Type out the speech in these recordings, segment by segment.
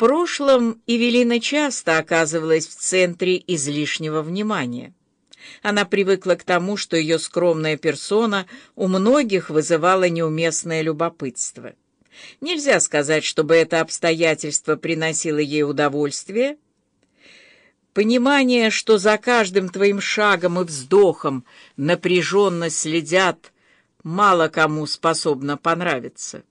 прошлом Эвелина часто оказывалась в центре излишнего внимания. Она привыкла к тому, что ее скромная персона у многих вызывала неуместное любопытство. Нельзя сказать, чтобы это обстоятельство приносило ей удовольствие. Понимание, что за каждым твоим шагом и вздохом напряженно следят, мало кому способно понравиться.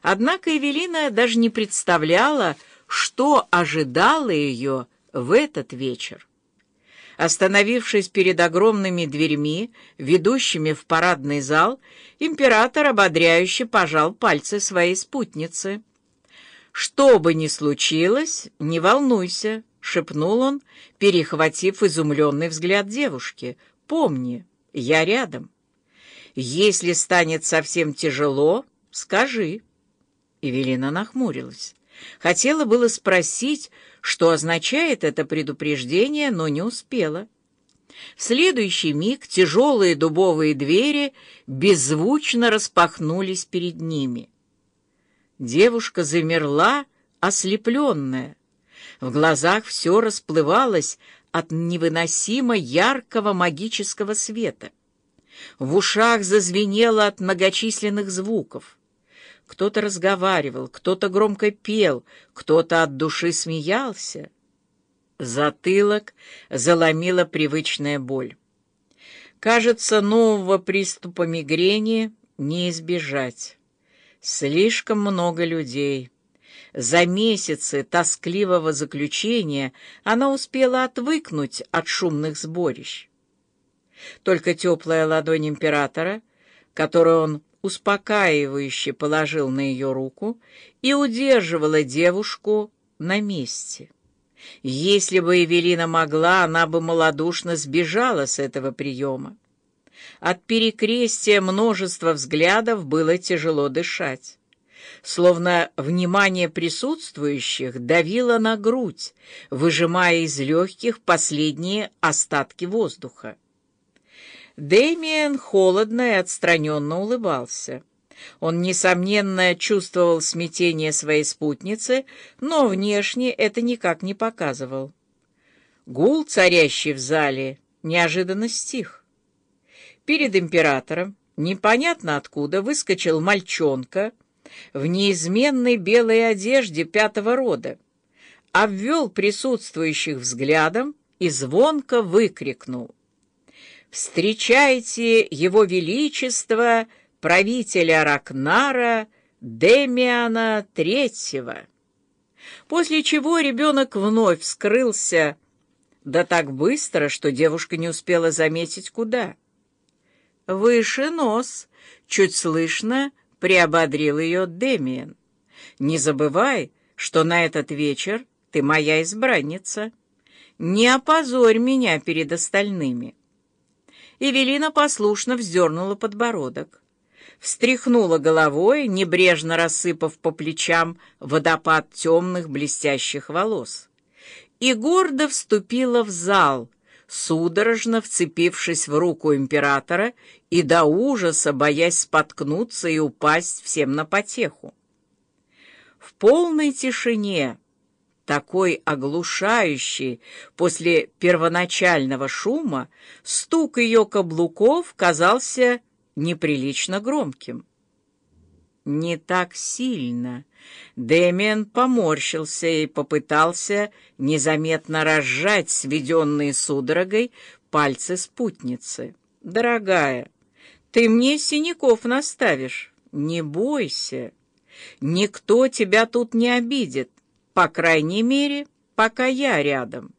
Однако Эвелина даже не представляла, что ожидало ее в этот вечер. Остановившись перед огромными дверьми, ведущими в парадный зал, император ободряюще пожал пальцы своей спутницы. «Что бы ни случилось, не волнуйся», — шепнул он, перехватив изумленный взгляд девушки. «Помни, я рядом. Если станет совсем тяжело, скажи». Эвелина нахмурилась. Хотела было спросить, что означает это предупреждение, но не успела. В следующий миг тяжелые дубовые двери беззвучно распахнулись перед ними. Девушка замерла, ослепленная. В глазах все расплывалось от невыносимо яркого магического света. В ушах зазвенело от многочисленных звуков. Кто-то разговаривал, кто-то громко пел, кто-то от души смеялся. Затылок заломила привычная боль. Кажется, нового приступа мигрени не избежать. Слишком много людей. За месяцы тоскливого заключения она успела отвыкнуть от шумных сборищ. Только теплая ладонь императора, которую он успокаивающе положил на ее руку и удерживала девушку на месте. Если бы Эвелина могла, она бы малодушно сбежала с этого приема. От перекрестия множества взглядов было тяжело дышать. Словно внимание присутствующих давило на грудь, выжимая из легких последние остатки воздуха. Дэмиен холодно и отстраненно улыбался. Он, несомненно, чувствовал смятение своей спутницы, но внешне это никак не показывал. Гул, царящий в зале, неожиданно стих. Перед императором, непонятно откуда, выскочил мальчонка в неизменной белой одежде пятого рода, обвел присутствующих взглядом и звонко выкрикнул — встречайте его величество, правителя Ракнара Демиана Третьего. После чего ребенок вновь скрылся, да так быстро, что девушка не успела заметить, куда. «Выше нос!» — чуть слышно приободрил ее Демиан. «Не забывай, что на этот вечер ты моя избранница. Не опозорь меня перед остальными». Эвелина послушно вздернула подбородок. Встряхнула головой, небрежно рассыпав по плечам водопад темных блестящих волос. И гордо вступила в зал, судорожно вцепившись в руку императора и до ужаса боясь споткнуться и упасть всем на потеху. В полной тишине такой оглушающий после первоначального шума, стук ее каблуков казался неприлично громким. Не так сильно. Дэмиан поморщился и попытался незаметно разжать сведенные судорогой пальцы спутницы. «Дорогая, ты мне синяков наставишь. Не бойся. Никто тебя тут не обидит. По крайней мере, пока я рядом.